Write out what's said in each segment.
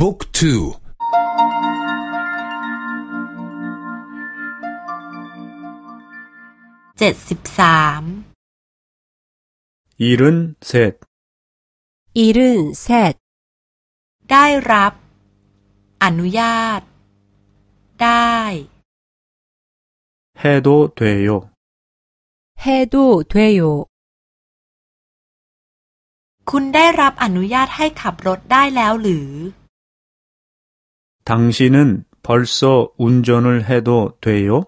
บุ๊กทูเจ็ดสิบสาม일은셋일은셋ได้รับ อนุญาต ได้ 해도 돼요 해도 돼요 คุณได้รับอนุญาตให้ขับรถได้แล้วหรือ 당신은 벌써 운전을 해도 돼요?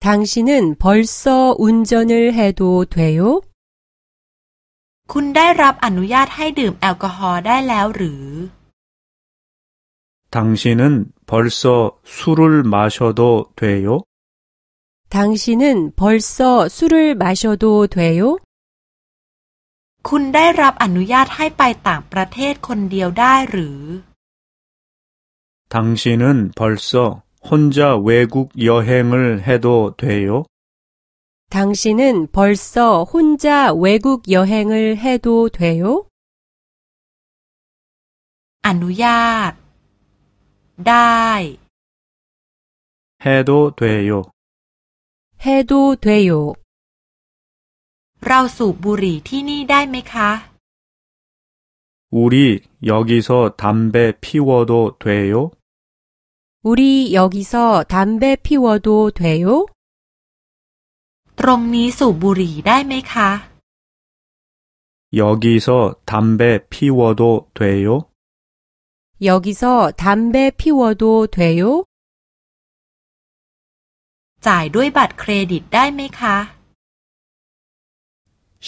당신은 벌써 운전을 해도 돼요? คุณได้รับอนุญาตให้ดื่มแอลกอฮอล์ได้แล้วหรือ 당신은 벌써 술을 마셔도 돼요? 당신은 벌써 술을 마셔도 돼요? คุณได้รับอนุญาตให้ไปต่างประเทศคนเดียวได้หรือ 당신은 벌써 혼자 외국 여행을 해도 돼요? 당신은 벌써 혼자 외국 여행을 해도 돼요? อนุญาต ได้ 해도 돼요. 해도 돼요. เราสูบบุหรี่ที่นี่ได้ไหมคะ 우리 여기서 담배 피워도 돼요? 우리 여기서 담배 피워도 돼요? ตรงนี้สูบบุหรี่ได้ไหมคะ 여기서 담배 피워도 돼요? 여기서 담배 피워도 돼요? จ่ายด้วยบัตรเครดิตได้ไหมคะ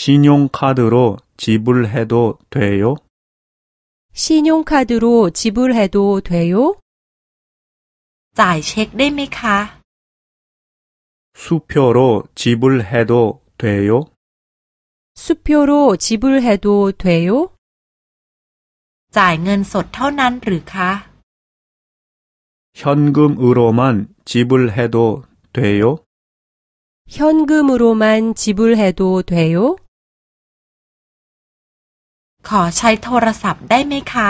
신용카드로 지불해도 돼요? 신용카드로 지불해도 돼요? จ่ายเช็คได้ไหมคะ 수표로 지불해도 돼요? 수표로 지불해도 돼요? จ่ายเงินสดเท่านั้นหรือคะ 현금으로만 지불해도 돼요? 현금으로만 지불해도 돼요? ขอใช้โทรศัพท์ได้ไหมคะ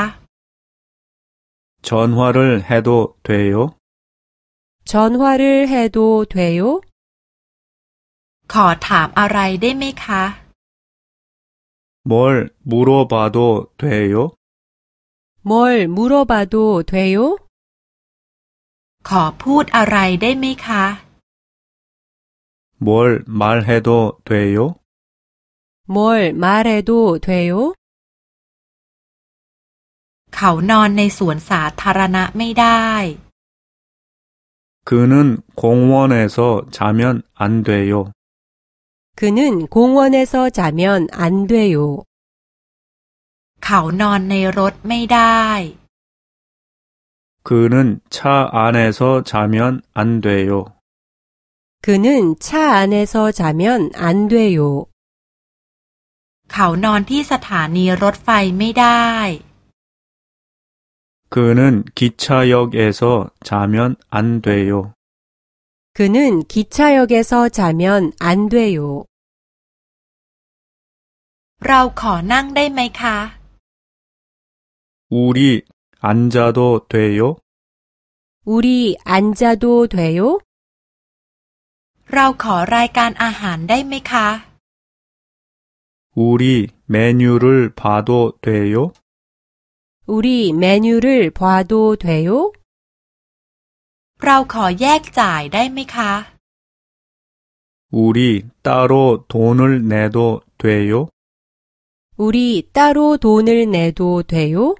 전화를 해도 돼요? 전화를 해도 돼요? ขอถามอะไรได้ไหมคะ 뭘 물어봐도 돼요? 뭘 물어봐도 돼요? ขอพูดอะไรได้ไหมคะ 뭘 말해도 돼요? 뭘 말해도 돼요? เขานอนในสวนสาธารณะไม่ได้ 그는 공원에서 자면 안 돼요. 그는 공원에서 자면 안 돼요. เขานอนในรถไม่ได้ 그는 차 안에서 자면 안 돼요. 그는 차 안에서 자면 안 돼요. เขานอนที่สถานีรถไฟไม่ได้ 그는 기차역에서 자면 안 돼요. 그는 기차역에서 자면 안 돼요. เราขอนั่งได้ไหมคะ 우리 앉아도 돼요? 우리 앉아도 돼요? เราขอรายการอาหารได้ไหมคะ 우리 메뉴를 봐도 돼요? 우리 메뉴를 봐도 돼요? เราขอแยกจ่ายได้ไหมคะ 우리 따로 돈을 내도 돼요? 우리 따로 돈을 내도 돼요?